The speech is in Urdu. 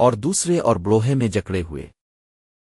اور دوسرے اور بروہے میں جکڑے ہوئے۔